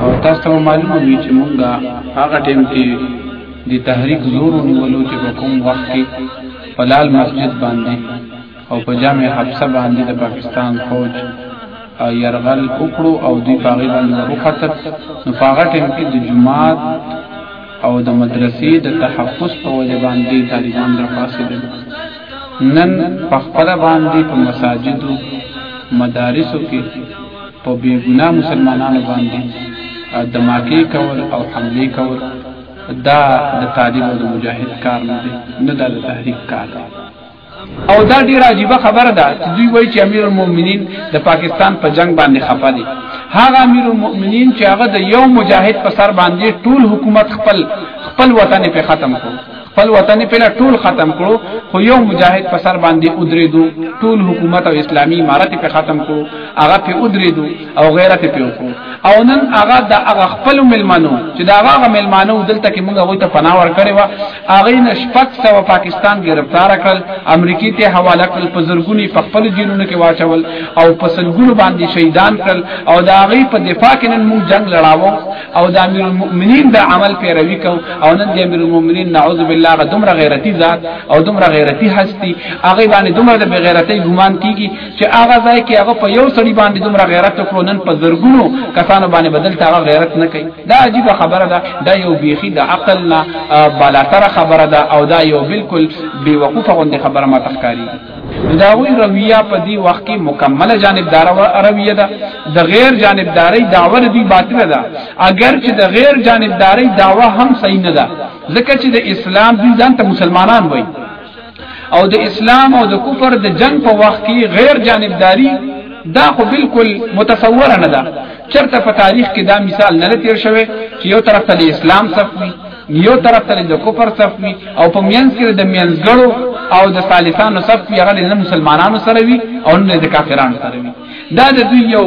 او تاسو ته معلومه وي چې مونږه هغه ټیم کې د تحریک زور ونیولو چې په کوم وخت کې په لال مسجد باندې او په جامع حبسه باندې د پاکستان فوج يرغل وکړو او دی باغې باندې وروختل نو هغه ټیم کې د جماعت او د مدرسې د تحفظ په وجه باندې طالبان را پاسېدل نن په خپل باندې په مساجدو مدارسو کې په بې ګناه مسلمانانو باندې دماکې کول او حملې کول دا د طالب او د مجاهد کار نه دی نه دا د تحریک کار دی او دا ډیر عجیبه خبره ده چې دوی وایي چې امیر المؤمنین د پاکستان په جنگ باندې خفه دي هغه امیر المؤمنین چې هغه د یو مجاهد په سر باندې ټول حکومت خپل خپل وطن په ختم کړ خپل وطن پله ټول ختم کړو خو یو مجاهد په سر باندې ودریدو ټول حکومت او اسلامی امارت په ختم کړو هغه په ودریدو او غیرت په وکړو او نن هغه د هغه خپل ملمنو چې دا هغه ملمنو دلته کې موږ غوته پناه ور کړی و هغه نشپک سو پاکستان گرفتار کړل امریکای ته حواله کړل په زرګونی په خپل جیلونو کې واچول او په سلګونو باندې شهیدان کړل او دا هغه په دفاع کې نن موږ جنگ لړاوو او د امیر المؤمنین د عمل پیروي کو او نن د امیر المؤمنین نعوذ بالله غ دومره غیرتی ذات او دومره غیرتی هستی هغه باندې دومره د بغیرتی ګمان کیږي چې هغه ځای کې هغه په یو سړي باندې دومره غیرت وکړو نن په زرګونو کسانو باندې بدل تا غیرت نه کوي دا عجیب خبره ده دا یو بیخي د عقل نه بالاتر خبره ده او دا یو بالکل بیوقوفه غوندې خبره ما تخکاری داوی رویه په دی وخت کې مکمله جانبدار او رویه ده د غیر جانبداري دعوه دی باطله ده اگر چې د غیر جانبداري دعوه هم صحیح نه ده ځکه چې د اسلام دی ځان ته مسلمانان وایي او د اسلام او د کفر د جنگ په وخت کې غیر جانبداري دا خو بالکل متصور نه ده چرته په تاریخ کې دا مثال نه تیر شوی چې یو طرف ته د اسلام صف وي یو طرف ته د کفر صف وي او په مینس کې د مینسګړو او د سالسانو صف وي هغه نه مسلمانانو سره وي او نه د کافرانو سره وي دا د دوی یو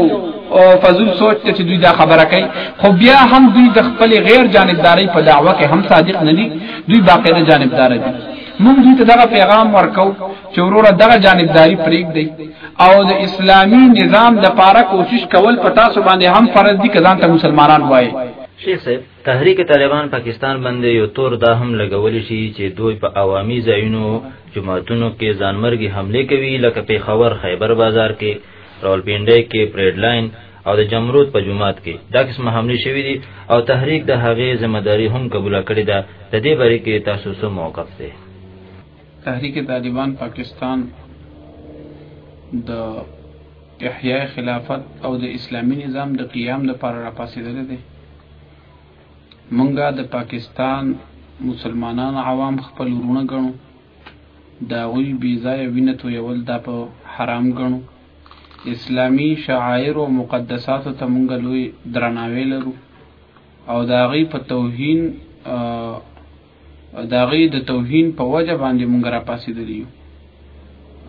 فضل سوچ ته چې دوی دا خبره کوي خو بیا هم دوی د خپل غیر جانبداري په دعوه کې هم صادق نه دي دوی باقاعده جانبدار دي موږ دوی ته دغه پیغام ورکو چې وروره دغه جانبداري پرېږ دی او د اسلامی نظام د پاره کوشش کول پتا سو باندې هم فرض دي کزان ته مسلمانان وایي شیخ صاحب تحریک طالبان پاکستان باندې یو تور دا هم لګول شي چې دوی په عوامي ځایونو جماعتونو کې ځانمرګي حمله کوي لکه پیښور خیبر بازار کې راولپینډۍ کې پریډ لاین او د جمرود په جماعت کې دا قسم حمله شوې دي او تحریک د هغې ذمہ داری هم قبول کړې ده د دې بری کې تاسو سم موقف دی تحریک طالبان پاکستان د احیاء خلافت او د اسلامي نظام د قیام لپاره راپاسېدلی دی مونږه د پاکستان مسلمانان عوام خپل ورونه ګڼو د هغوی بې ځایه وینه تویول دا په حرام ګڼو اسلامي شعایر او مقدساتو ته مونږ لوی درناوی لرو او د هغوی په توهین او د هغې د توهین په وجه باندې مونږ را پاسېدلی یو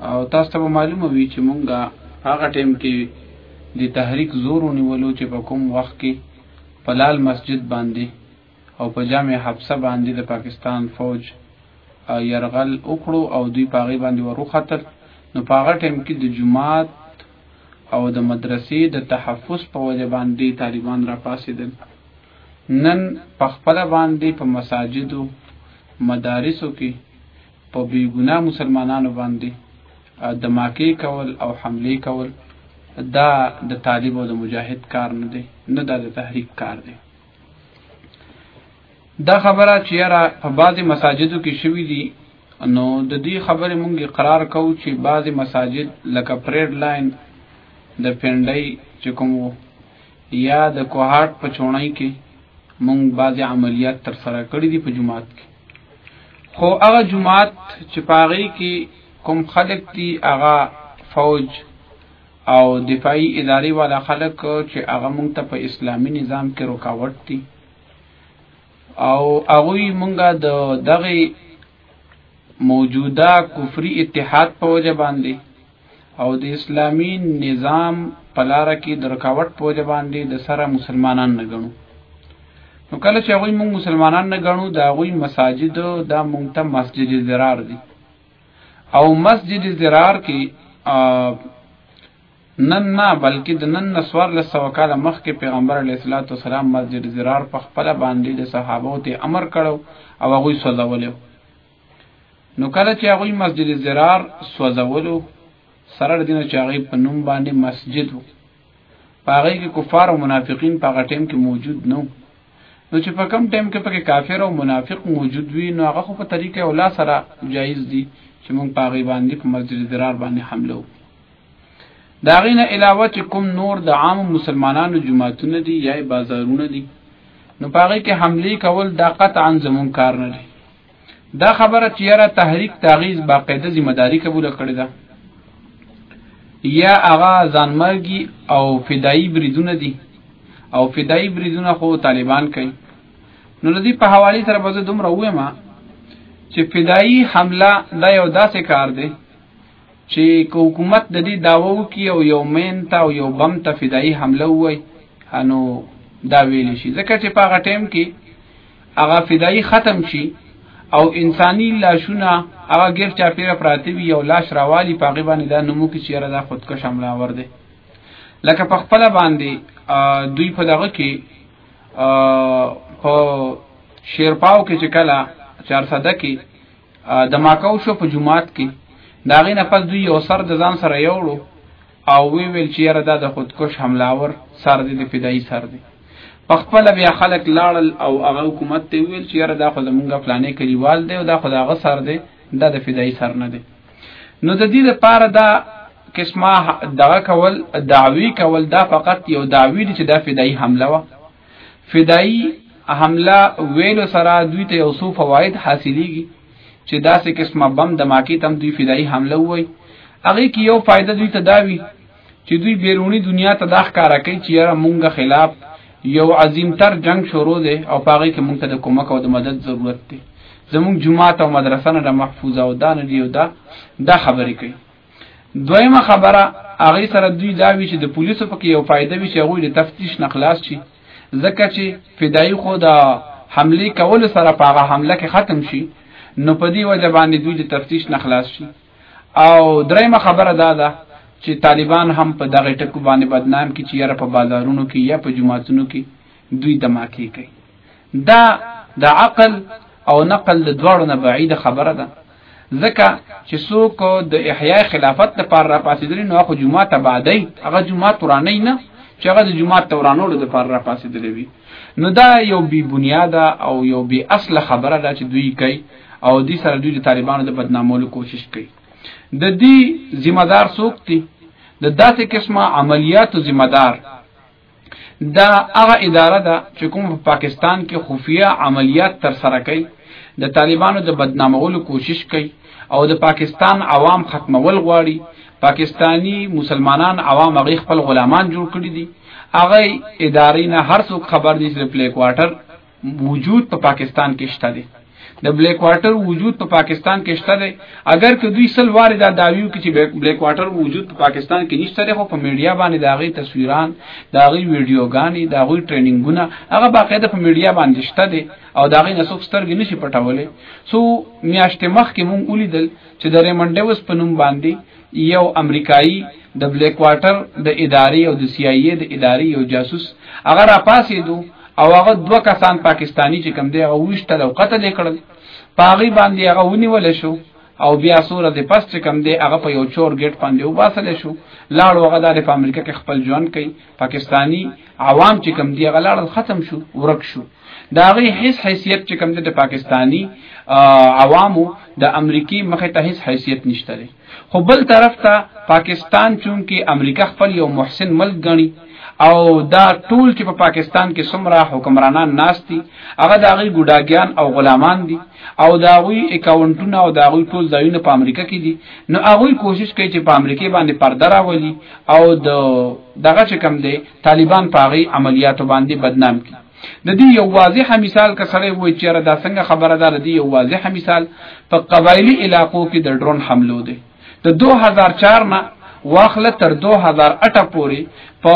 او تاسو ته به معلومه وي چې مونږ هغه ټیم کې د تحریک زور ونیولو چې په کوم وخت کې په لال مسجد باندې او په جامع حبسه باندې د پاکستان فوج یرغل وکړو او دوی په هغې باندې وروختل نو په هغه ټیم کې د جماعت او د مدرسې د تحفظ په وجه باندې طالبان را پاسېدل نن په خپله باندې په مساجدو، مدارسو کې په بې ګناه مسلمانانو باندې دماکې کول او حملې کول دا د طالب او د مجاهد کار نه دی، نه دا د تحریک کار دی. دا خبره چې یاره په بعضې مساجدو کې شوي دي نو د دې خبرې مونږ اقرار کوو چې بعضې مساجد لکه پریډ لاین د پنډۍ چې کوم یا د کوهاټ په چوڼۍ کې مونږ بعضې عملیات تر سره کړي دي په جماعت کې خو هغه جماعت چې په هغې کې کوم خلک دي هغه فوج او دفاعي ادارې والا خلک چې هغه مونږ ته په اسلامي نظام کې رکاوټ دي او هغوی مونږه د دغه موجوده کفري اتحاد په وجه باندې او د اسلامي نظام په لاره کې د رکاوټ په وجه باندې د سره مسلمانان نه ګڼو نو کله چې هغوی موږ مسلمانان نه ګڼو د هغوی مساجد دا موږ ته مسجد زرار دي او مسجد زرار کې نن نه بلکې د نن نسوار له سو کال مخکې پیغمبر علیه الصلاۃ والسلام مسجد زرار په خپل باندې د صحابو ته امر کړو او هغه سوځولیو نو کله چې هغوی مسجد زرار سوځولو سره د دینه چې هغوی په نوم باندې مسجد وو په هغوی کې کفار او منافقین په هغه ټیم کې موجود نو نو چې په کم ټیم کې پکې کافر او منافق موجود وي نو هغه خو په طریقې او لا سره جایز دي چې موږ په هغوی باندې په مسجد زرار باندې حمله وکړو د هغې نه علاوه چې کوم نور د عام مسلمانانو جماعتونه دي یا بازارونه دي نو په هغې کې حملې کول دا قطعا زمونږ کار نه دی دا خبره چې یاره تحریک تغیز باقاعده ذمہ داری قبول کړی ده یا هغه ځانمرګي او فدایي بریدونه دي او فدایي بریدونه خو طالبان کوي نو لدی په حواله سره به دومره وایم چې فدایي حمله دا یو داسې کار دی چې حکومت د دې داوو کې او یو مین ته او یو بم ته فدایي حمله وای انو دا ویل شي ځکه چې په هغه ټیم کې هغه فدایي ختم شي او انساني لاشونه هغه غیر چاپیره پراته وي او لاش راوالي په هغې باندې دا نومو کې چیرې دا خودکش حمله آور دی لکه په خپله باندې دوی په دغه کې په شیرپاو کې چې کله چارسده کې د ماکاو شو په جمعات کې دا غي نه پس دوی یو سر د ځان سره یوړو او وی ویل چې یاره دا د خودکش حملاور سر دی د فدایي سر دی په خپل بیا خلک لاړل او هغه حکومت ته ویل چې یاره دا خو زمونږه پلانې کلیوال دی او دا خو دا غ سر دی دا د فدایي سر نه دی نو د دې لپاره دا قسمه دغه کول دعوی کول دا فقط یو دعوی دی چې دا فدایي حمله وه فدایي حمله ویلو سره دوی ته یو څو فواید حاصلېږي چې داسې قسمه بم دماکې تم دوی فدایي حمله وای هغه کې یو فائدہ دوی ته داوي چې دوی بیرونی دنیا ته دا ښکارا کوي چې یاره مونږه خلاف یو عظیم تر جنگ شروع دی او پاره کې مونږ ته د کومک او د مدد ضرورت دی زمونږ جماعت او مدرسه نه محفوظه او دا نه دی او دا دا خبرې کوي دویمه خبره هغه سره دوی دا وی چې د پولیسو پکې یو فائدہ وی چې هغه د تفتیش نه خلاص شي ځکه چې فدایي خو د حمله کول سره پاغه حمله کې ختم شي نو په دې وجه باندې دوی د تفتیش نه خلاص شي او درېمه خبره دا ده چې طالبان هم په دغه ټکو باندې بدنام کی چې یاره په بازارونو کې یا په جماعتونو کې دوی دماکی کوي دا د عقل او نقل د دواړو نه بعیده خبره ده ځکه چې څوک د احیاء خلافت لپاره را پاسېدل نو هغه جمعه ته بعدی هغه جمعه تورانه نه چې هغه د جمعه تورانولو لپاره را پاسېدل وي نو دا یو بی بنیاده او یو بی اصله خبره ده چې دوی کوي او دې سره دوی د طالبانو د بدنامولو کوشش کوي د دې ذمہ دار څوک دي د داسې قسمه عملیاتو ذمہ دار دا هغه اداره ده چې کوم په پاکستان کې خفیه عملیات تر سره کوي د طالبانو د بدنامولو کوشش کوي او د پاکستان عوام ختمول غواړي پاکستانی مسلمانان عوام هغه خپل غلامان جوړ کړی دي هغه ادارې نه هر څوک خبر دي چې پلی کوارټر وجود په پاکستان کې شته دی د بلیک واټر وجود په پاکستان کې شته دی اگر که دوی سل واره دا داویو کې چې بلیک واټر وجود په پاکستان کې نشته دی خو په میډیا باندې دا غي تصویران دا غي ویډیوګانی دا غي ټریننګونه هغه باقاعده په میډیا باندې شته دی او دا غي نسوک سترګې نشي پټولې سو میاشتې مخکې مونږ ولیدل چې د ریمنډوس په نوم باندې یو امریکایی د بلیک واټر د ادارې او د سی آی ای د ادارې یو جاسوس هغه را پاسېدو او هغه دوه کسان پاکستانی چې کوم دی هغه وشتل او قتل یې کړل پاغي باندې هغه ونیول شو او بیا سوره د پس چې کم دی هغه په یو چور ګیټ باندې وباسل شو لاړو هغه د امریکا کې خپل ژوند کوي پاکستانی عوام چې کم دی غلاړ ختم شو ورک شو دا غي هیڅ حیثیت چې کم دی د پاکستانی عوامو د امریکای مخه ته هیڅ حیثیت نشته دی خو بل طرف ته پاکستان چون کې امریکا خپل یو محسن ملک غني او دا ټول چې په پا پاکستان کې سمرا حکمرانان ناشتي هغه د غي ګډاګیان او غلامان دي او د هغوی اکاونټونه او د هغوی ټول ځایونه په امریکا کې دي نو هغوی کوشش کوي چې په امریکا باندې پرده راولي او د دغه چې کم دی طالبان په هغه عملیاتو باندې بدنام کړي د دې یو واضح مثال که سړی وای چې را دا څنګه خبره ده د دې یو واضح مثال په قبایلی علاقو کې د ډرون حملو دی د دوه هزار چار نه واخله تر دوه هزار اته پورې په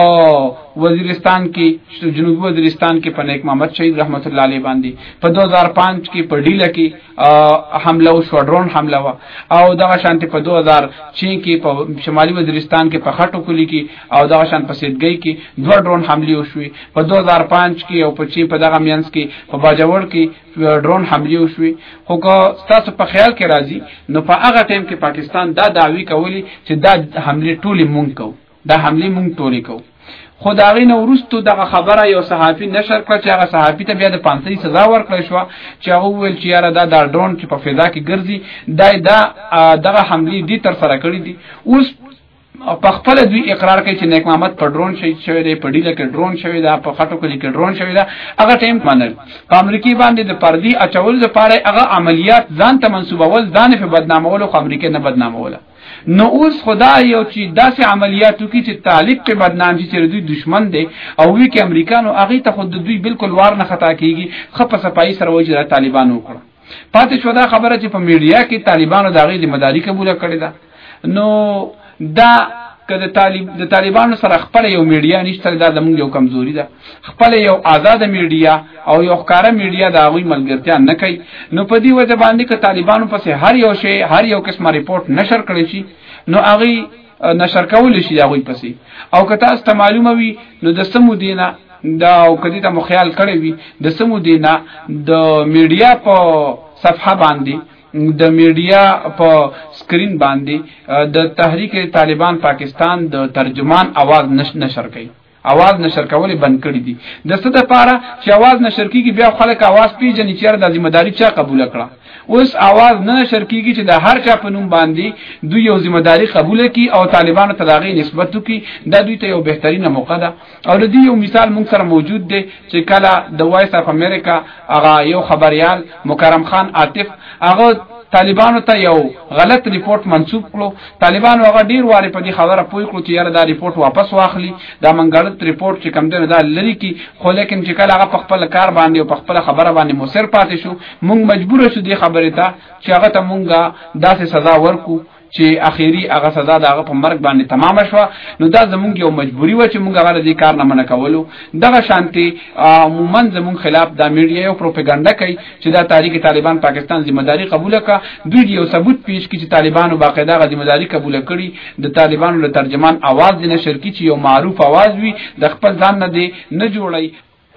وزیرستان کې جنوبي وزیرستان کې په نیک محمد شهید رحمت الله علیه باندې په دوه هزار پنځ کې په ډیله کې حمله او شوډرون حمله وه او دغه شانتې په دوه هزار چین کې په شمالي وزیرستان کې په خټو کلي کې او دغه شان په سیدګۍ کې دوه ډرون حملې وشوې په دوه هزار پنځ کې او په چین په دغه مینځ کې په باجوړ کې ډرون حمله وشوي خو که تاسو په خیال کې راځي نو په هغه ټیم کې پاکستان دا دعوی کولی چې دا حمله ټوله مونږ کو دا حمله مونږ ټوله کو خو دا غي نو ورستو دغه خبره یو صحافي نشر کړ چې هغه صحافي ته بیا د پانسي سزا ورکړ شو چې هغه ویل چې یاره دا د ډرون چې په فضا کې ګرځي دا دا دغه حمله دي تر سره کړی دي اوس او په خپل دوی اقرار کوي چې نیک محمد په ډرون شهید شوی دی په ډیله کې ډرون شوی دا په خټو کې کې ډرون شوی دا هغه ټیم منل په امریکای باندې د پردي اچول لپاره هغه عملیات ځان ته منسوبول ځان په بدنامول او امریکا نه بدنامول نو اوس خدا یو چې داسې عملیاتو کې چې طالب په بدنام شي چې دوی دشمن دی او وی کې امریکانو هغه ته خود دوی بالکل وار نه خطا کیږي خپه صفائی سره وجه طالبانو کړو پاتې شو دا خبره چې په میډیا کې طالبانو دا غي ذمہ داری قبول کړې ده نو دا که د طالب د طالبانو سره خپل یو میډیا نشته دا زموږ یو کمزوري ده خپل یو آزاد میډیا او یو ښکارا میډیا دا غوي ملګرتیا نه کوي نو په دې وجه باندې که طالبانو پسې هر یو شی هر یو قسمه ریپورت نشر کړي شي نو هغه نشر کول شي دا غوي پسې او که تاسو ته معلومه وي نو د سمو دینه دا او کدی ته مخیال کړی وي د سمو دینه د میډیا په صفحه باندې د میډیا په سکرین باندې د تحریک طالبان پاکستان د ترجمان اواز نشر کړي اواز نشر کول بند کړی دي د څه د پاره چې اواز نشر کیږي بیا خلک اواز پیژني چې د ذمہ داری چا قبول کړه اوس اواز نه نشر کیږي چې د هر چا په نوم باندې دوی یو ذمہ داری قبول کړي او طالبانو ته داغي نسبت وکړي دا دوی ته یو بهترینه موقع ده او د دې یو مثال موږ سره موجود دی چې کله د وایس اف امریکا هغه یو خبريال مکرم خان عاطف هغه طالبانو ته یو غلط ریپورت منسوب کړو طالبانو هغه ډیر واره په دې خبره پوي کړو چې یاره دا ریپورت واپس واخلي دا منګړت ریپورت چې کم دی دا لری کی خو لیکن چې کله هغه په خپل کار باندې او په خپل خبره باندې مصر پاتې شو مونږ مجبور شو دې خبره ته چې هغه ته مونږه داسې سزا ورکو چې اخیری هغه سزا دغه په مرګ باندې تمام شو نو دا زمونږ یو مجبوری و چې مونږ هغه دې کار نه منع کولو دغه شانتي عموما زمونږ خلاف د میډیا یو پروپاګاندا کوي چې دا تاریخ طالبان پاکستان ذمہ داری قبول کړه دوی یو ثبوت پیش کړي چې طالبانو باقاعده غ ذمہ داری قبول کړي د طالبانو له ترجمان आवाज دینه شرکی چې یو معروف आवाज وي د خپل ځان نه دی نه جوړي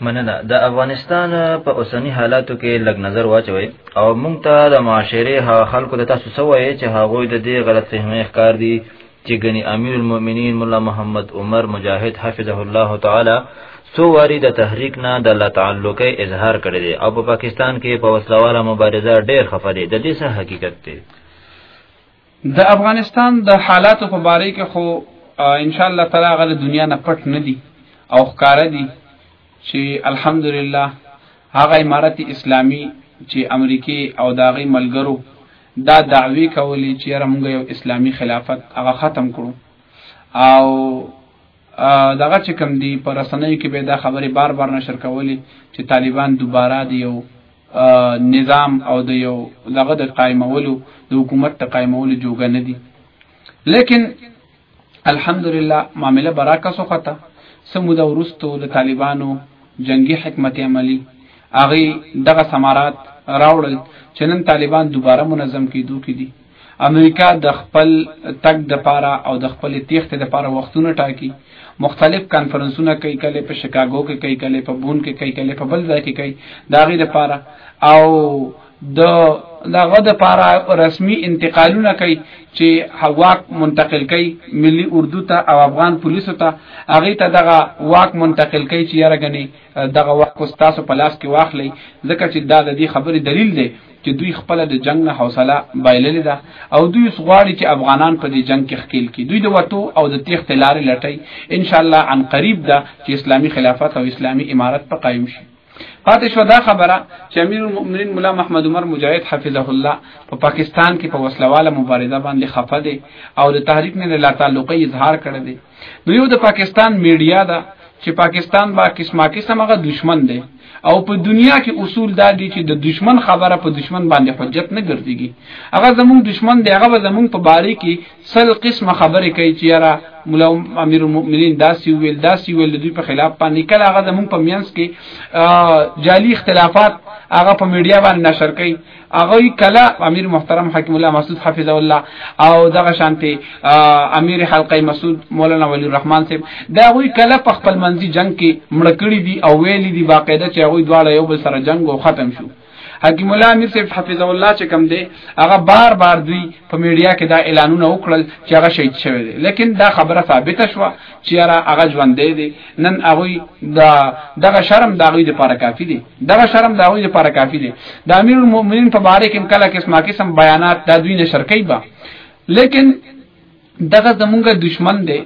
مننه د افغانستان په اوسنی حالاتو کې لګ نظر واچوي او مونږ ته د معاشره ها خلکو د تاسو سوې چې هغه د دې غلط فهمي ښکار دي چې غني امیر المؤمنین مولا محمد عمر مجاهد حفظه الله تعالی سو واری د تحریک نه د لا تعلقې اظهار کړی دی او په پاکستان کې په وسلواله مبارزه ډېر خفه دی د دې څه حقیقت دی د افغانستان د حالاتو په باره کې خو ان شاء الله تعالی غل دنیا نه پټ نه دي او ښکار دي چې الحمدلله هغه امارت اسلامی چې امریکای او داغي ملګرو دا دعوی کولې چې رمګ یو اسلامی خلافت هغه ختم کړو او دغه چې کم دی پر رسنۍ کې به دا خبره بار بار نشر کولې چې طالبان دوباره دی یو نظام او د یو دغه د قائمولو د حکومت د قائمولو جوګه نه دي لیکن الحمدلله معاملې براکه سو خطه سموده ورستو د طالبانو جنگي حکمت عملی هغه دغه ثمرات راوړل چې نن طالبان دوباره منظم کیدو کې دي امریکا د خپل تګ د پاره او د خپل تیښتې د پاره وختونه ټاکي مختلف کانفرنسونه کوي کله په شکاګو کې کوي کله په بون کې کوي کله په بل ځای کې کوي دا غي د پاره او د دغه د پاره رسمي انتقالونه کوي چې واک منتقل کوي ملي اردو ته او افغان پولیسو ته هغه ته دغه واک منتقل کوي چې یاره غني دغه واک تاسو په لاس کې واخلي ځکه چې دا د دې خبرې دلیل دی چې دوی خپله د جنګ نه حوصله بایللې ده او دوی اوس غواړي چې افغانان په دې جنګ کې ښکیل کړي دوی د وتو او د تیښتې لارې لټوي انشاالله عن قریب ده چې اسلامي خلافت او اسلامي امارت په قایم شي پاتې شو دا خبره چې امیر المؤمنین مولا محمد عمر مجاهد حفظه الله په پاکستان کې په وسلواله مبارزه باندې خفه دی او د تحریک نه لا تعلقي اظهار کړی دی نو یو د پاکستان میډیا ده چې پاکستان با قسمه قسم هغه دشمن دی او په دنیا کې اصول دا دي چې د دشمن خبره په دشمن باندې حجت نه ګرځيږي هغه زموږ دشمن دی هغه زموږ په باره کې سل قسمه خبرې کوي چې یاره مولا امیر المؤمنین داسې ویل داسې ویل دوی په خلاف باندې کله هغه زموږ په مینس کې جعلي اختلافات هغه په میډیا باندې نشر کوي هغه کله امیر محترم حکیم الله مسعود حفظ الله او دغه شانته امیر حلقه مسعود مولانا ولی الرحمن صاحب دا غوي کله په خپل منځي جنگ کې مړکړي دي او ویلي دي باقاعده چې غوي دواړه یو بل سره جنگ او ختم شو حکیم الله امیر صاحب حفظ الله چې کم دی هغه بار بار دوی په میډیا کې دا اعلانونه وکړل چې هغه شهید شوی دی لیکن دا خبره ثابته شوه چیرې هغه ژوندې دي نن هغه دا دغه شرم دا غوي د پاره کافی دي دغه شرم دا غوي د پاره کافی دي د امیر المؤمنین په باره کې کله قسمه قسم بیانات د دوی نشر کوي با لیکن دغه زمونږ دشمن دی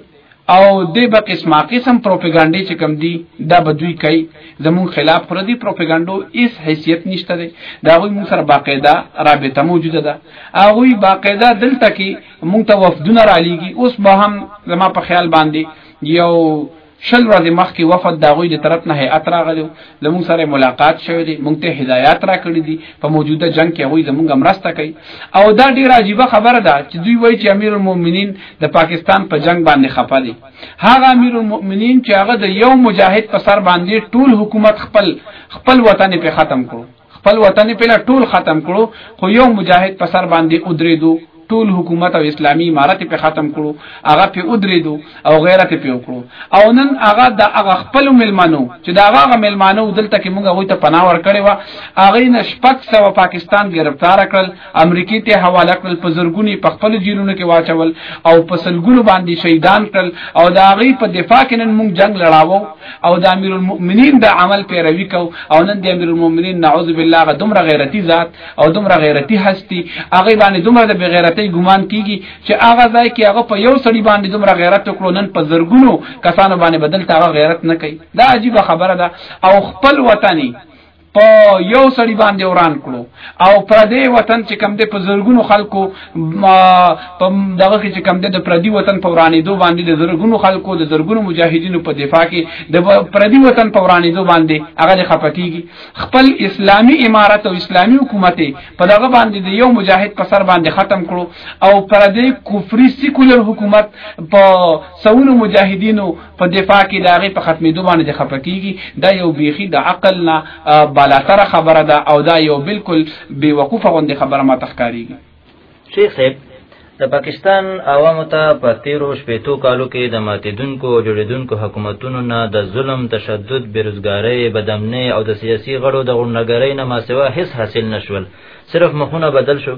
او د به قسمه قسم پروپاګاندا چې کم دي دا به دوی کوي زمون خلاف پر دې پروپاګاندا هیڅ حیثیت نشته دی دا غوي مون سره باقاعده رابطه موجوده ده هغه باقاعده دلته کې مونږ ته وفدونه را لیږي اوس به هم زما په خیال باندې یو شل ورځې مخکې وفد د هغوی د طرف نه هیئت راغلی له مونږ سره ملاقات شوی دی مونږ ته هدایات راکړي دي په موجوده جنګ کې هغوی زمونږ مرسته کوي او دا ډیره عجیبه خبره ده چې دوی وایي چې امیر المؤمنین د پاکستان په جنگ باندې خپه دی هغه امیر المؤمنین چې هغه د یو مجاهد په سر باندې ټول حکومت خپل خپل وطن په ختم کړو خپل وطن په لا ټول ختم کړو خو یو مجاهد په سر باندې ودریدو ټول حکومت او اسلامی امارت په ختم کړو هغه په ادریدو او غیرت په وکړو او نن هغه د هغه خپل ملمنو چې دا هغه ملمنو دلته کې موږ وایته پناه ور کړی و هغه نه شپږ سو پاکستان گرفتار کړل امریکې ته حواله کړل په زرګونی په خپل جیلونو کې واچول او په سلګونو باندې شهیدان کړل او دا غي په دفاع کې نن موږ جنگ لړاوو او د امیر المؤمنین د عمل پیروي کو او نن د امیر المؤمنین نعوذ بالله غ دومره غیرتی ذات او دومره غیرتی هستی هغه باندې دومره د بغیرتی ګمان کیږي چې هغه ځای کې هغه په یو سړي باندې دومره غیرت وکړو نن په زرګونو کسانو باندې بدل تا غیرت نه کوي دا عجیب خبره ده او خپل وطني په یو سړي باندې وران کړو او پردی وطن چې کم ده په زرګونو خلکو په دغه کې چې کم ده د پردی وطن په ورانېدو باندې د زرګونو خلکو د زرګونو مجاهدینو په دفاع کې د پردی وطن په ورانېدو باندې هغه خپکیږي خپل اسلامی امارت او اسلامی حکومت په دغه باندې د یو مجاهد په سر باندې ختم کړو او پردی کفري سیکولر حکومت په سونو مجاهدینو په دفاع کې داغه په ختمېدو باندې خپکیږي دا یو بیخي د عقل نه بالاتر خبره ده او دا یو بالکل بے وقوفه غوندې خبره ما تخکاریږي شیخ صاحب د پاکستان عوامو ته په تیرو شپېتو کالو کې د ماتیدونکو او جوړیدونکو حکومتونو نه د ظلم، تشدد، بیروزګارۍ، بدامنۍ او د سیاسي غړو د غونډګرۍ نه ماسوا هیڅ حاصل نشول صرف مخونه بدل شو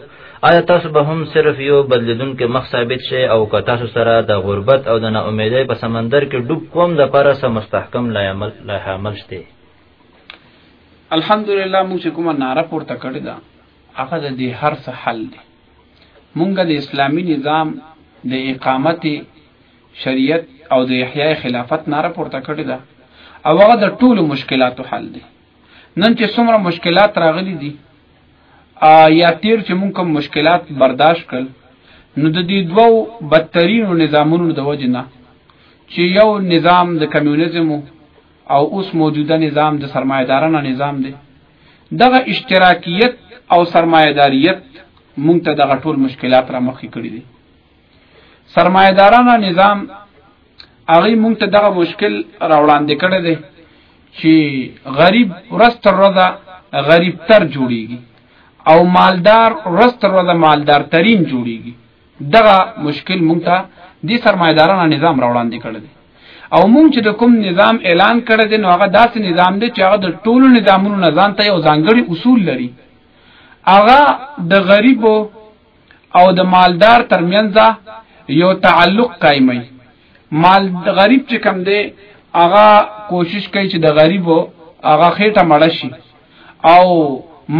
آیا تاسو به هم صرف یو بدلیدونکو مخ ثابت شئ او که تاسو سره د غربت او د ناامیدۍ په سمندر کې ډوب کوم لپاره سم مستحکم لایحه عمل شته الحمدلله موږ چې کومه ناره پورته کړې ده هغه د دې هر څه حل دی موږ د اسلامی نظام د اقامت شریعت او د احیاء خلافت ناره پورته کړې ده او هغه د ټولو مشکلاتو حل دی نن چې څومره مشکلات راغلي دي یا تیر چې مونږ کوم مشکلات برداشت کړل نو د دې دوو بدترینو نظامونو د وجې نه چې یو نظام د کمیونیزم او اوس موجوده نظام د سرمایدارانه نظام دی دغه اشتراکیت او سرمایداریت مونږ ته دغه ټول مشکلات را مخې کړي دي سرمایدارانه نظام هغه مونږ ته دغه مشکل راوړاندې کړی دی چې غریب ورځ تر ورځه غریب تر جوړیږي او مالدار ورځ تر ورځه مالدار ترین جوړیږي دغه مشکل مونږ ته د سرمایدارانه نظام راوړاندې کړی دی او مونږ چې د کوم نظام اعلان کړی دی نو هغه داسې نظام دی چې هغه د ټولو نظامونو نه ځان ته یو ځانګړي اصول لري هغه د غریبو او د مالدار ترمنځ یو تعلق قائمای مال غریب چې کم دی هغه کوشش کوي چې د غریب هغه خېټه مړ شي او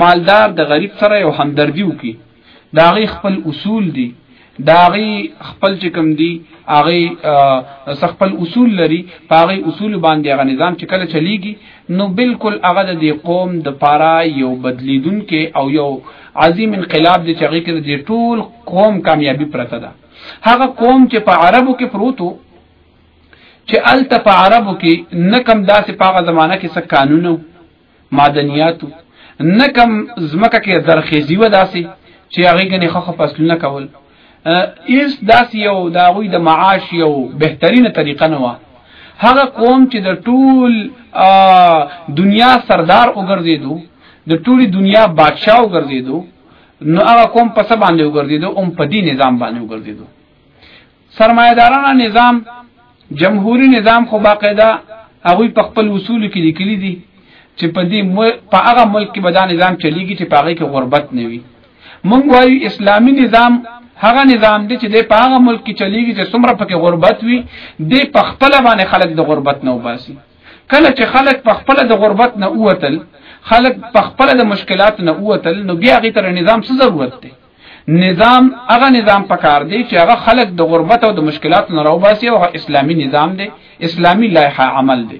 مالدار د غریب سره یو همدردی وکي دا غي خپل اصول دي دا غي خپل چې کم دي هغه خپل اصول لري په هغه اصول باندې هغه نظام چې کله چلیږي نو بالکل هغه د دې قوم د پاره یو بدلیدونکو او یو عظیم انقلاب دی چې هغه کې د ټول قوم کامیابی پرته ده هغه قوم چې په عربو کې پروتو چې الته په عربو کې نه کم داسې په هغه زمانہ کې څه قانونو معدنیاتو نه کم زمکه کې درخیزی و داسې چې هغه غني خخ فصلونه کول ایس داس یو دا غوی د معاش یو بهترینه طریقه نه و هغه قوم چې د ټول دنیا سردار وګرځیدو د ټولي دنیا بادشاه وګرځیدو نو هغه قوم په څه باندې وګرځیدو او په دې نظام باندې وګرځیدو سرمایدارانه نظام جمهوری نظام خو باقاعده هغه په خپل اصول کې لیکلي دي چې په دې په هغه ملک کې به دا نظام چلیږي چې په هغه کې غربت نه وي مونږ وایو اسلامی نظام هغه نظام دی چې د په هغه ملک کې چلیږي چې څومره پکې غربت وي د په خپل باندې خلک د غربت نه وباسي کله چې خلک په خپل د غربت نه اوتل خلک په خپل د مشکلات نه اوتل نو بیا غي تر نظام څه ضرورت دی نظام هغه نظام پکار دی چې هغه خلک د غربت او د مشکلات نه راوباسي او اسلامی نظام دی اسلامی لایحه عمل دی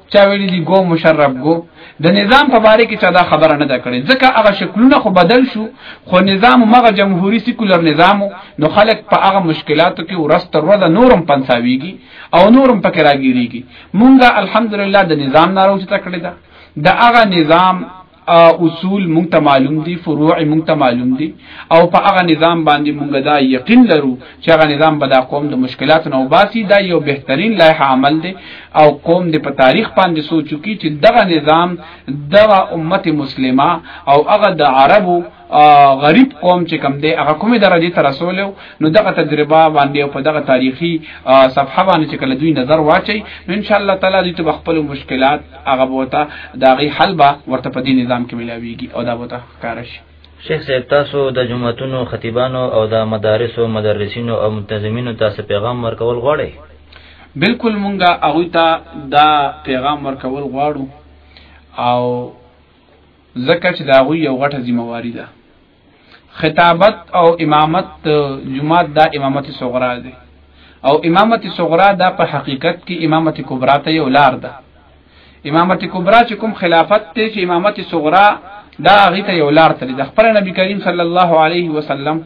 چا ویلي دي ګو مشرف ګو د نظام په باره کې چا دا خبره نه ده کړې ځکه هغه شکلونه خو بدل شو خو نظام مغه جمهوریت سیکولر نظام نو خلک په هغه مشکلاتو کې ورځ تر ورځ نورم پنساویږي او نورم پکې راګیریږي مونږه الحمدلله د نظام ناروغ ته کړې ده د هغه نظام اصول مونږ ته معلوم دي فروع مونږ ته معلوم دي او په هغه نظام باندې مونږ دا یقین لرو چې هغه نظام به دا قوم د مشکلاتو نه وباسي دا یو بهترین لایحه عمل دی او قوم د په تاریخ باندې سوچو کې چې دغه نظام دغه امت مسلمه او هغه د عربو غریب قوم چې کم دی هغه کومه درجه ته رسولو نو دغه تجربه باندې او په دغه تاریخي صفحه باندې چې کله دوی نظر واچي نو ان شاء الله تعالی دوی ته خپل مشکلات هغه بوته داغي حل به ورته په دې نظام کې ملاويږي او دا بوته کار شي شیخ صاحب تاسو د جمعتونو خطیبانو او د مدارسو مدرسینو او منتظمینو تاسو پیغام ورکول غواړئ بالکل مونږه هغه ته دا پیغام ورکول غواړو او ځکه چې دا غوي یو غټه ذمہ واری ده خطابت او امامت جمعات دا امامت صغرا ده او امامت صغرا دا په حقیقت کې امامت کبرا ته یو لار ده امامت کبرا چې کوم خلافت ته چې امامت صغرا دا هغه ته یو لار تللی د خپل نبی کریم صلی الله علیه وسلم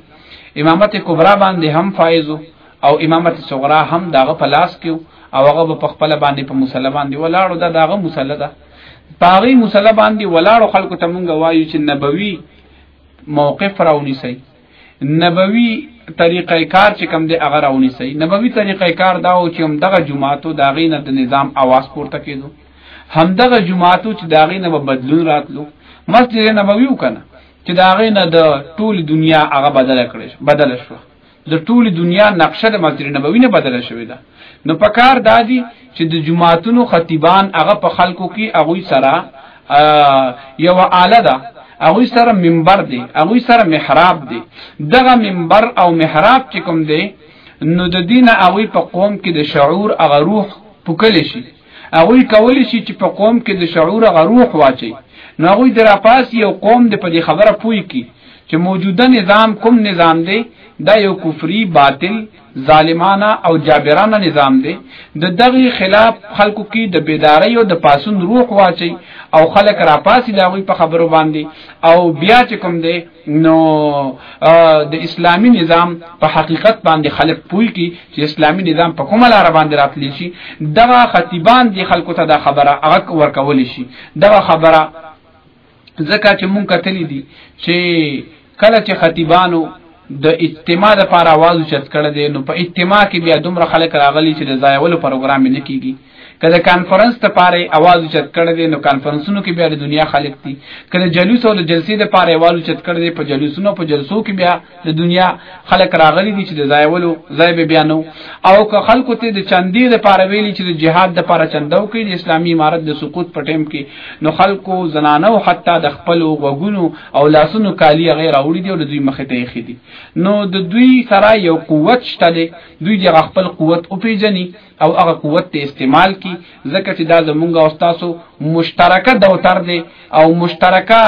امامت کبرا باندې هم فایزو او امامت صغرا هم داغه پلاس کیو او هغه په خپل باندې په مسلمان دی ولاړو دا داغه مسله ده پاغي مصلی باندې ولاړو خلکو ته مونږ وایو چې نبوي موقف راونی سي نبوي طریقه کار چې کم دی هغه راونی سي نبوي طریقه کار دا و چې هم دغه جمعاتو دا غي نه د نظام اواز پورته کېدو هم دغه جمعاتو چې دا غي نه بدلون راتلو مسجد نبوي وکنه چې دا غي نه د ټول دنیا هغه بدل کړي بدل شو د ټولې دنیا نقشه د مسجد نبوي نه بدله شوې ده نو په کار دا دي چې د جماعتونو خطیبان هغه په خلکو کې هغه سره یو آله ده هغه سره منبر دی هغه سره محراب دی دغه منبر او محراب چې کوم دی نو د دینه هغه په قوم کې د شعور هغه روح پوکل شي هغوی کولی شي چې په قوم کې د شعور هغه روح واچي نو هغوی د راپاسي او قوم د په دې خبره پوي کی چې موجوده نظام کوم نظام دی دا یو کفري باطل ظالمانه او جابرانه نظام دی د دغه خلاف خلکو کې د بیداری او د پاسون روح واچي او خلک راپاسي دا غوي په خبرو باندې او بیا چې کوم دی نو د اسلامی نظام په حقیقت باندې خلک پوي کی چې اسلامی نظام په کومه لار باندې راتلی شي دغه خطیبان دی خلکو ته دا خبره اغک ورکول شي دغه خبره ځکه چې مونږ کتلی دي چې کله چې خطیبانو د اجتماع لپاره आवाज چت کړه دي نو په اجتماع کې بیا دومره خلک راغلي چې د ځایولو پروګرام نه کیږي که د کانفرنس د پاره اواز چت کړی دی نو کانفرنسونو کې بیا د دنیا خلک دي که د جلوس او د جلسې د پاره اواز چت کړی دی په جلوسونو په جلسو کې بیا د دنیا خلک راغلي دي چې د ځایولو ځای به بیا نو او که خلکو ته د چندې د پاره ویلي چې د جهاد د پاره چندو کې د اسلامي امارت د سقوط په ټیم کې نو خلکو زنانو حتی د خپل غوګونو او لاسونو کالی غیر اوړي دي او د دوی مخ ته یې خېدي نو د دوی سره یو قوت شته دوی د خپل قوت او پیجنې او هغه قوت ته استعمال کی ځکه چې دا زمونږ او تاسو مشترکه دوتر دی او مشترکه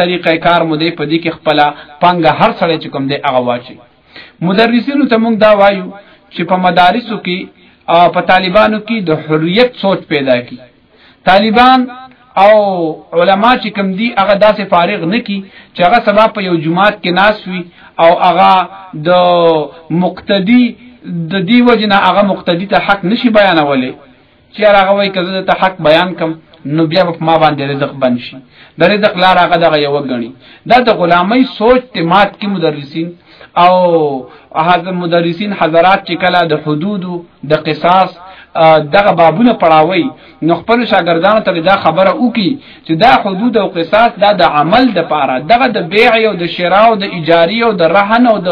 طریقه کار مو دی په دې کې خپل پنګ هر سړی چې کوم دی هغه واچي مدرسینو ته مونږ دا وایو چې په مدارسو کې په طالبانو کې د حریت سوچ پیدا کی طالبان او علما چې کم دي هغه داسې فارغ نه کی چې هغه سبا په یو جماعت کې ناس وي او هغه د مقتدی د دی وجنه هغه مقتدی ته حق نشي بیانولې چې هغه وایي کزه ته حق بیان کم نو بیا په ما باندې رزق بند شي د رزق لار هغه دغه یو غني دا د غلامۍ سوچ ته مات کې مدرسین او هغه مدرسین حضرات چې کله د حدود د قصاص دغه بابونه پڑھاوي نو خپل شاګردانو ته دا خبره وکي چې دا حدود او قصاص دا د عمل د پاره دغه د بیع او د شراء او د اجاري او د رهن او د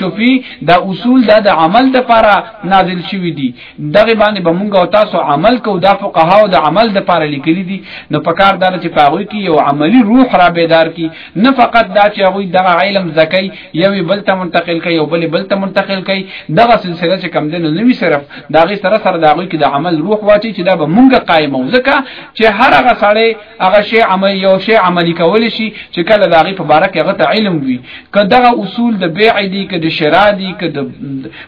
شفي دا اصول دا د عمل د پاره نازل شوی دي دغه باندې به مونږ او تاسو عمل کو دا فقها او د عمل د پاره لیکلي دي نو پکار دار چې پاوي کې یو عملی روح را بیدار کی نه فقط دا چې هغه دغه علم زکای یو بل ته منتقل کوي او بل بل ته منتقل کوي دغه سلسله چې کم دنه نوی صرف دغه سره سره دغه کې د عمل روح واچي چې دا به مونږه قائم او زکه چې هر هغه سړی هغه شی عمل یو شی عملی کول شي چې کله دغه په باره کې هغه ته علم وي کداغه اصول د بیع دي کده شرا دي کده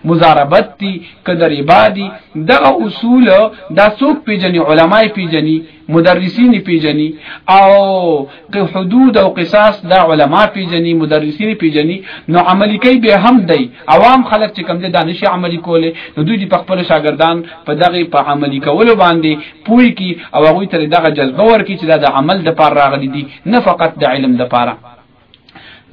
مزاربت دي کده ربا دي دغه اصول دا څوک پیجنې علماي پیجنې مدرسین پیجنی او که حدود او قصاص دا علما پیجنی مدرسین پیجنی نو عملی کوي به هم دی عوام خلک چې کم دي دانش عملی کوله نو دوی په خپل شاګردان په دغه په عملی کولو باندې پوي کی او هغه تر دغه جذبه ورکی چې دا د عمل د پار راغلي دي نه فقط د علم د پاره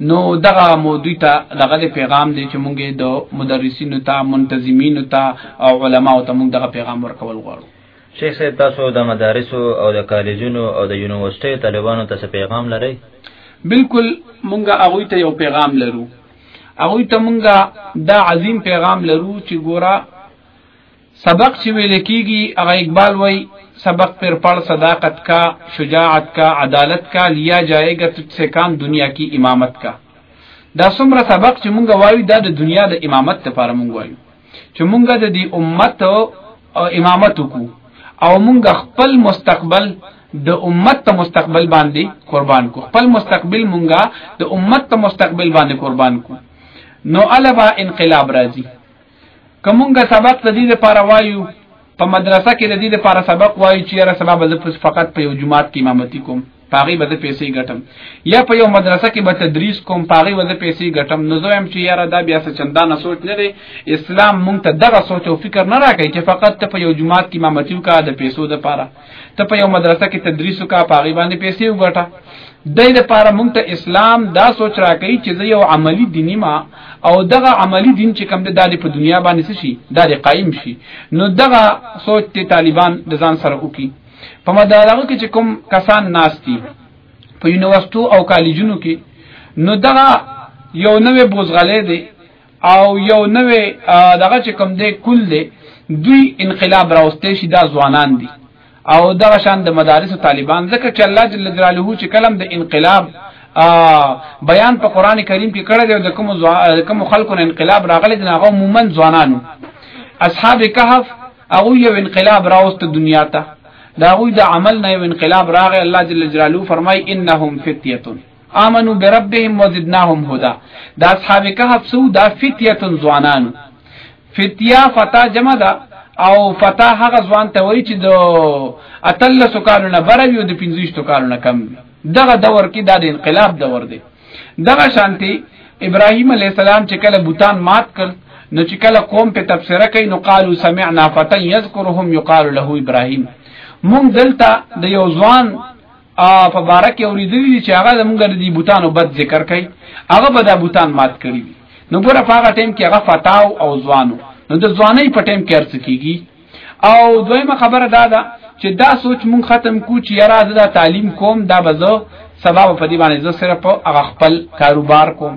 نو دغه مودی ته دغه پیغام دی چې مونږه د مدرسینو ته منتظمینو ته او علماو ته مونږ دغه پیغام ورکول غواړو شیخ صاحب تاسو د مدارسو او د کالجونو او د یونیورسټیو طالبانو ته څه پیغام لرئ؟ بلکل مونږ هغوی ته یو پیغام لرو هغوی ته مونږ دا عظیم پیغام لرو چی ګوره سبق چی ویل کیږی هغه اقبال وای سبق پر پړ صداقت کا شجاعت کا عدالت کا لیا جائے گا تجھ سے کام دنیا کی امامت کا دا څومره سبق چی مونږ وایو دا د دنیا د امامت لپاره مونږ وایو چې مونږه د دې امت او امامت کو او مونږه خپل مستقبل د امت ته مستقبل باندې قربان کو خپل مستقبل مونږه د امت ته مستقبل باندې قربان کو نو البا انقلاب راځي کومګه سبق د دې لپاره وایو په مدرسه کې د دې لپاره سبق وایي چې یاره سبا به پس فقط په یو جماعت کې امامتي کوم پاغي به پیسې ګټم یا په یو مدرسه کې به تدریس کوم پاغي به پیسې ګټم نو زه هم چې یاره دا بیا څه چندانه سوچ نه دی اسلام مونږ ته دغه سوچ او فکر نه راکړي چې فقط ته په یو جماعت کې امامتي وکړه د پیسو لپاره ته په یو مدرسه کې تدریس وکا په غي باندې پیسې وګټه دای د پاره مونږ ته اسلام دا سوچ راکړي چې زه یو عملی دیني ما او دغه عملی دین چې کم د دالې په دنیا باندې شي دا د قائم شي نو دغه سوچ ته طالبان د ځان سره وکي په مدارغه کې چې کوم کسان ناشتي په یونیورسيټو او کالجونو کې نو دغه یو نوې بوزغلې دی او یو نوې دغه چې کوم دی کل دی دوی انقلاب راوستي شي دا ځوانان دي او دغه شان د مدارس طالبان ځکه چې الله جل جلاله چې کلم د انقلاب بیان په قران کریم کې کړی دی د کوم کوم خلکو نه انقلاب راغلی دی هغه عموما ځوانانو اصحاب کهف هغه یو انقلاب راوست دنیا ته دا غوی د عمل نه یو انقلاب راغی الله جل جلاله فرمای انهم فتیه آمنو بربهم وزدناهم هدا دا اصحاب کهف سو دا فتیه ځوانانو فتیه فتا جمع ده او فتا هغه ځوان ته وایي چې د اتلس کالو نه بره وي او د پنځویشتو کالو نه کم وي دغه دور کې دا د انقلاب دور دی دغه شانتي ابراهیم علی السلام چې کله بوتان مات کړ نو چې کله قوم په تفسیره کوي نو قالو سمعنا فتى يذكرهم يقال له ابراهيم مونږ دلته د یو ځوان ا په بارک یو ریدلی چې هغه زمونږ د دې بوتانو بد ذکر کوي هغه به د بوتان مات کړی وي نو ګوره په هغه ټیم کې هغه فتاو او ځوانو نو د ځواني په ټیم کې ارڅ کیږي او دویمه خبره دا ده چې دا سوچ مون ختم کو چې یاره زه دا تعلیم کوم دا به زه سبب په دې باندې زه صرف هغه خپل کاروبار کوم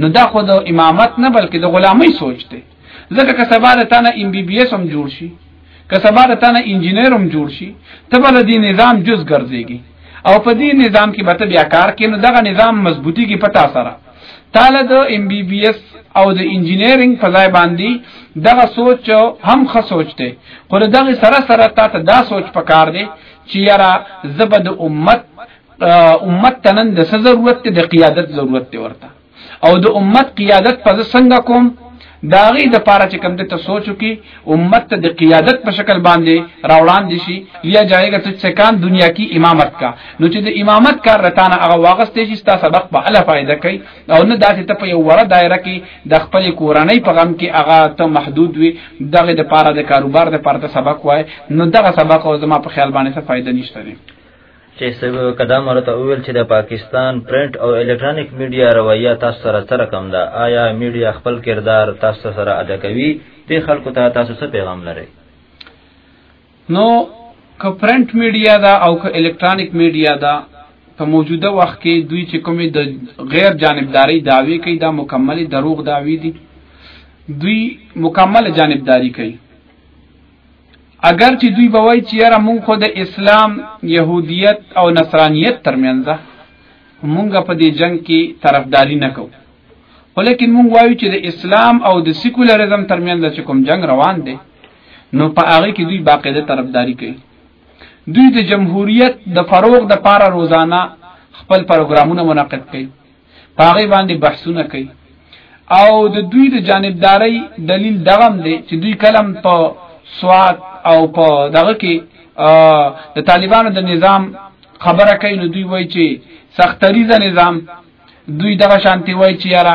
نو دا خو د امامت نه بلکې د غلامۍ سوچ دی ځکه که سبا د تانه ام بي بي اس هم جوړ شي که سبا د تانه انجینر هم جوړ شي ته به د دې نظام جز ګرځېږي او په دې نظام کې به ته بیا کار کې نو دغه نظام مضبوطی کې پتا سره تاله د ام بي بي اس او د انجینرینګ په ځای باندې دغه سوچ هم ښه سوچ دی خو دغه سره سره تا ته دا سوچ پکار دی چې یاره زبد امت امت ته نن د څه ضرورت دی د قیادت ضرورت دی ورته او د امت قیادت په څنګه کوم داغي د پاره چې کوم د ته سوچو کې امت ته د قیادت په شکل باندې راوړان دي شي لیا جایګه ته څه کام دنیا کې امامت کا نو چې د امامت کار رتانه هغه واغست چې ستا سبق په اله فائدہ کوي او نه داسې ته په یو وړه دایره کې د خپل کورنۍ په غم کې هغه ته محدود وي دغه د پاره د کاروبار د پاره سبق وای نو دغه سبق او زما په خیال باندې څه فائدہ نشته چې سبب کدا مرته ویل چې د پاکستان پرنټ او الکترونیک میډیا رویه تاسو سره سره کم ده آیا میډیا خپل کردار تاسو سره ادا کوي د خلکو ته تاسو څه پیغام لرئ نو که پرنټ میډیا دا او که الکترونیک میډیا دا په موجوده وخت کې دوی چې کومې د غیر جانبداري داوی کوي دا مکمل دروغ داوی دي دوی مکمل جانبداري کوي اګر چې دوی به وایي چې یاره مونږ خو د اسلام يهودیت او نصرانیت ترمنځ مونږ په دې جنگ کې طرفداري نه کوو ولیکن مونږ وایو چې د اسلام او د سیکولریزم ترمنځ چې کوم جنگ روان دی نو په هغه کې دوی باقاعده طرفداري کوي دوی د جمهوریت د فروغ د پاره روزانه خپل پروګرامونه منعقد کوي پاغي باندې بحثونه کوي او د دوی د جانبداري دلیل دغم دی چې دوی کلم په سواد او په دغه کې د طالبانو د نظام خبره کوي نو دوی وایي چې سختریزه نظام دوی دغه شانتي وایي چې یاره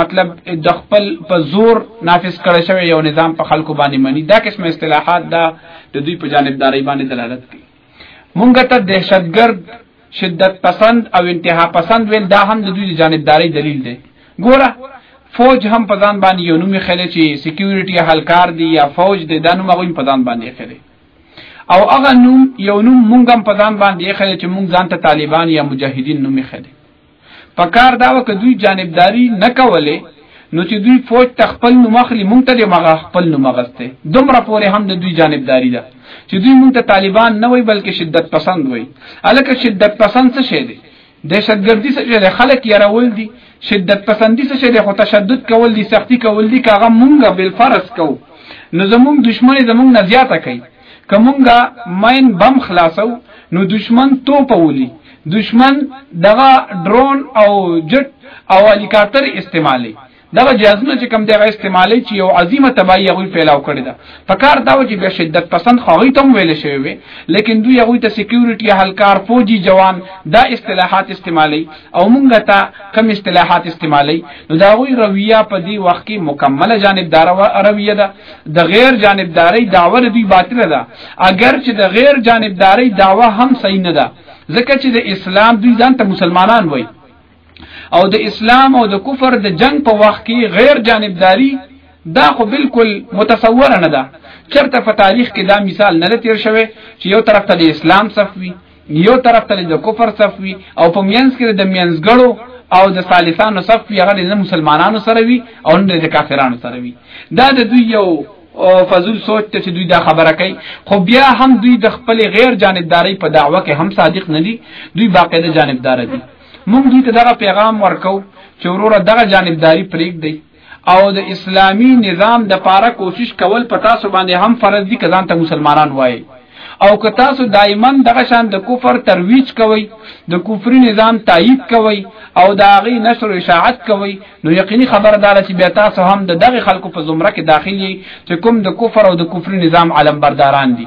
مطلب د خپل په زور نافذ کړی شوی یو نظام په خلکو باندې مني دا قسم اصطلاحات دا د دوی په جانبداري باندې دلالت کوي مونږ ته دهشتګرد شدت پسند او انتها پسند ویل دا هم د دوی د جانبداري دلیل دی ګوره فوج هم په ځان باندې یو نوم خلې چې سکیورټي هلکار دی یا فوج دی دا نوم هغه په ځان باندې خلې او هغه نوم یو نوم مونږ هم په ځان باندې خلې چې مونږ ځان ته طالبان یا مجاهدین نوم خلې په کار دا وکړه دوی جانبداري نه کوله نو چې دوی فوج ته خپل نوم اخلي مونږ ته د مغه خپل نوم غسته دومره پورې هم د دوی جانبداري ده چې دوی مونږ ته طالبان نه وي بلکې شدت پسند وي الکه شدت پسند څه شي دي دهشتګردي څه شي خلک یې راول دي شدت پسندي څه شي د خو تشدد کول دي سختی کول دي کاغه مونږه بل فرض کو نو زمونږ دشمن زمونږ نه زیاته کوي که مونږه ماین بم خلاصو نو دشمن توپ ولي دشمن دغه ډرون او جټ او هلیکاپټر استعمالي دغه جهازونه چې کم دغه استعمالي چې یو عظیمه تباہی غوي پیلاو کړی دا پکار دا و چې به شدت پسند خوي تم ویل شوی وي لیکن دوی غوي ته سکیورټي هلکار فوجي جوان دا اصطلاحات استعمالي او مونږ ته کم اصطلاحات استعمالي نو دا غوي رویه په دې وخت کې مکمله جانبدار رویه ده د غیر جانبداري دعوه د دوی باطله ده اگر چې د غیر جانبداري دعوه هم صحیح نه ده ځکه چې د اسلام دوی ځان ته مسلمانان وایي او د اسلام او د کفر د جنگ په وخت کې غیر جانبداري دا خو بالکل متصور نه ده چرته په تاریخ کې دا مثال نه لتیر شوی چې یو طرف ته د اسلام صف وي یو طرف ته د کفر صف وي او په مینس کې د مینسګړو او د ثالثانو صف وي هغه د مسلمانانو سره وي او نه د کافرانو سره وي دا د دوی یو فضول سوچ ته چې دوی دا خبره کوي خو بیا هم دوی د خپل غیر جانبداري په دعوه کې هم صادق نه دي دوی باقاعده جانبدار دي موږ دوی ته دغه پیغام ورکو چې وروره دغه جانبداري پرېږدئ او د اسلامی نظام د پاره کوشش کول په تاسو باندې هم فرض دي کزان ته مسلمانان وای او که تاسو دایماً دغه شان د کفر ترویج کوئ د کفري نظام تایید کوئ او د هغې نشر او اشاعت کوئ نو یقیني خبره داله چې بیا تاسو هم د دغه خلکو په زمره کې داخل یئ چې کوم د کفر او د کفري نظام علمبرداران دي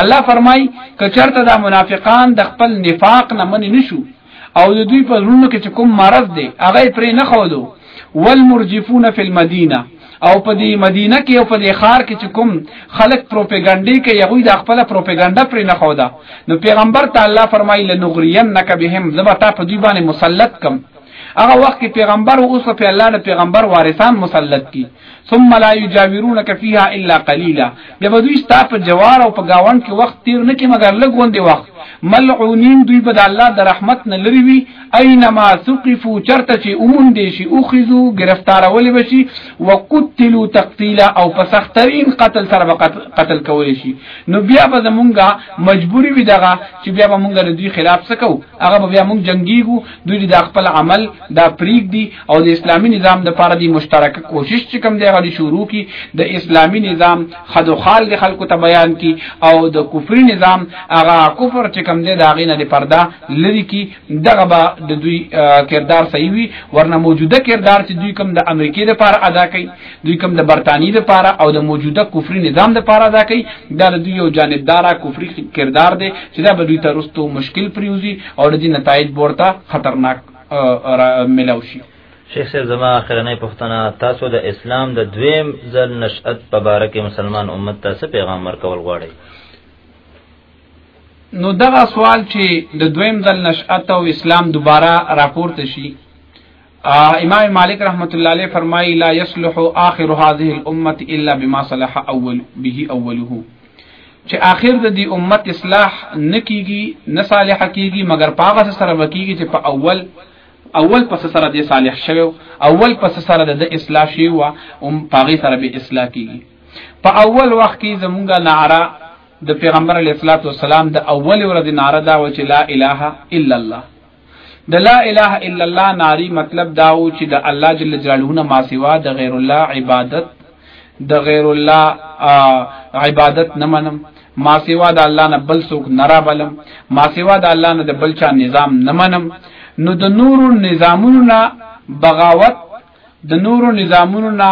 الله فرمای کچرته دا منافقان د خپل نفاق نه منی نشو او د دوی په زړونو کې کوم مرض دی هغه پرې نه خولو والمرجفون فی المدینه او په دې مدینه کې او په دې خار کې چې کوم خلک پروپاګاندا کوي هغه د خپل پروپاګاندا پر نه خودا نو پیغمبر تعالی فرمایي لنغرینک بهم زبتا په دې باندې مسلط کم هغه وخت کې پیغمبر او اوس په الله نه پیغمبر وارثان مسلط کی ثم لا يجاورونك فيها الا قليلا بیا به دوی ستا په جوار او په گاوند کې وخت تیر نه کې مګر لږ غوندې وخت ملعونین دوی به د الله د رحمت نه لري وي اينما ثقفو چرته چې اومون دي شي اوخذو گرفتارول بشي وقتلوا تقتيلا او په سخترین قتل سره قتل کول شي نو بیا به زمونږه مجبوری وي دغه چې بیا به مونږ د دوی خلاف سکو هغه بیا مونږ جنگيګو دوی د خپل عمل دا پریګ دي او د اسلامی نظام د پاره دی مشترکه کوشش چې کوم دی غلی شروع کی د اسلامی نظام خدو خال د خلکو ته بیان کی او د کفری نظام هغه کفر چې کوم دی دا غینه د پرده لری کی دغه به د دوی کردار صحیح وي ورنه موجوده کردار چې دوی کوم د امریکای د پاره ادا کوي دوی کوم د برتانی د پاره او د موجوده کفری نظام د پاره ادا کوي دا د دوی یو جانبدار کفری کردار دی چې دا به دوی ترستو مشکل پریوزي او د دې نتایج ورته خطرناک ملاو شي شیخ صاحب زما اخرنۍ پښتنه تاسو د اسلام د دویم ځل نشأت په باره کې مسلمان امت ته څه پیغام ورکول غواړئ نو دغه سوال چې د دویم ځل نشأت او اسلام دوباره راپورته شي امام مالک رحمت الله علیه فرمایي لا یصلح آخر هذه الامه الا بما صلح اول به اوله چې آخر د دې امت اصلاح نکېږي نه صالح کېږي مګر پاغه سره وکېږي چې په اول اول پس سره د صالح شوی اول پس سره د اصلاح شوی او ام پاغه سره به اصلاح کېږي په اول وخت کې زمونږه نعره د پیغمبر علیه الصلاۃ والسلام د اول ورځې نعره دا و چې لا اله الا الله د لا اله الا الله ناری مطلب دا و چې د الله جل جلاله نه ما سوا د غیر الله عبادت د غیر الله عبادت نه منم ما سوا د الله نه بل څوک نه را بلم ما سوا د الله نه د بل چا نظام نه منم نو د نورو نظامونو نه بغاوت د نورو نظامونو نه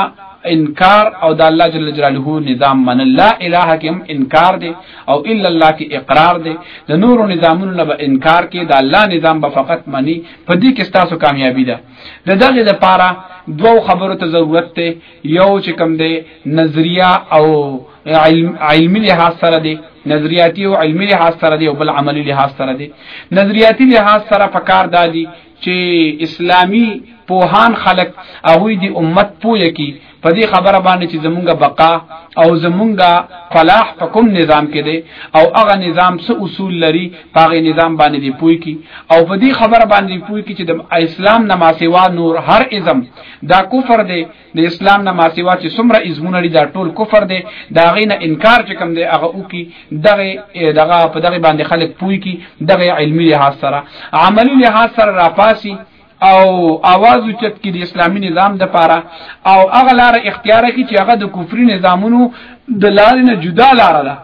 انکار او د الله جل جلاله نظام من لا اله کې هم انکار دی او الا الله کې اقرار دی د نورو نظامونو نه به انکار کې د الله نظام به فقط منی په دې کې تاسو کامیابی ده د دغه لپاره دوو خبرو ته ضرورت دی یو چې کوم دی نظریه او علم علمي لحاظ سره دی نظریاتی او علمي لحاظ سره دی او بل عملی لحاظ سره دی نظریاتی لحاظ سره پکار دادی چې اسلامی پوهان خلق هغه دی امت پوهه کی په دې خبره باندې چې زمونږه بقا او زمونږه فلاح په کوم نظام کې دی او هغه نظام څه اصول لري هغه نظام باندې دی پوي کی او په دې خبره باندې پوي کی چې د اسلام نه ماسیوا نور هر ازم دا کفر دی د اسلام نه ماسیوا چې څومره ازمونه لري دا ټول کفر دی دا غینه انکار چې کوم دی هغه وکي دغه دغه په دغه باندې خلک پوي کی دغه علمي لحاظ سره عملی لحاظ سره راپاسي او आवाज اوچت کی د اسلامی نظام د پاره او هغه لار اختیار کی چې هغه د کفري نظامونو د لارې نه جدا لار ده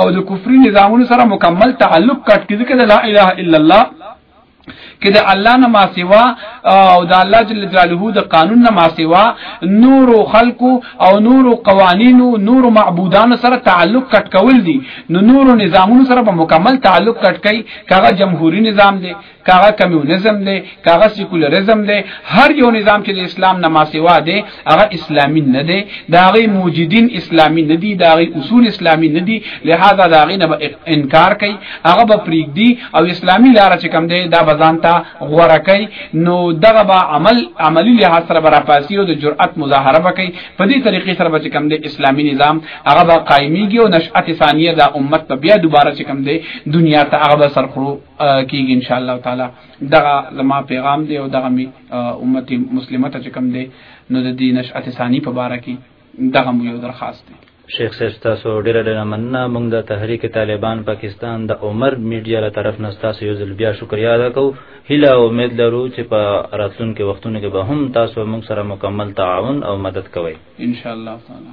او د کفري نظامونو سره مکمل تعلق کټ کی ځکه لا اله الا الله کې د الله نه ما سیوا او د الله جل جلاله د قانون نه ما سیوا نور خلقو او نور قوانینو نور معبودانو سره تعلق کټ کول دي نو نور نظامونو سره په مکمل تعلق کټ کوي کاغه جمهوریت نظام دی کاغه کمیونزم دی کاغه سیکولریزم دی هر یو نظام چې د اسلام نه ما سیوا دی هغه اسلامی نه دی دا غي موجدین اسلامی نه دی دا غي اصول اسلامی نه دی لہذا دا غي نه انکار کوي هغه به پریګ دی او اسلامی لار چې کم دی دا بزانتا غوړه کوي نو دغه به عمل عملی لحاظ سره برا پاسی او د جرأت مظاهره وکړي په دې طریقې سره به چې کم دی اسلامی نظام هغه به قائمیږي او نشأت ثانیه دا امت په بیا دوباره چې کم دی دنیا ته هغه به سرخرو کیږي ان شاء الله تعالی دغه زما پیغام دی او دغه می امت مسلمه ته کوم دی نو د دې نشأت ثانی په باره کې دغه مو یو درخواست دی شیخ صاحب تاسو ډیره ډیره مننه موږ د تحریک طالبان پاکستان د عمر میډیا له طرف نه تاسو یو ځل بیا شکریا ادا کوو هیله او امید لرو چې په راتلونکو وختونو کې به هم تاسو موږ سره مکمل تعاون او مدد کوئ ان شاء الله تعالی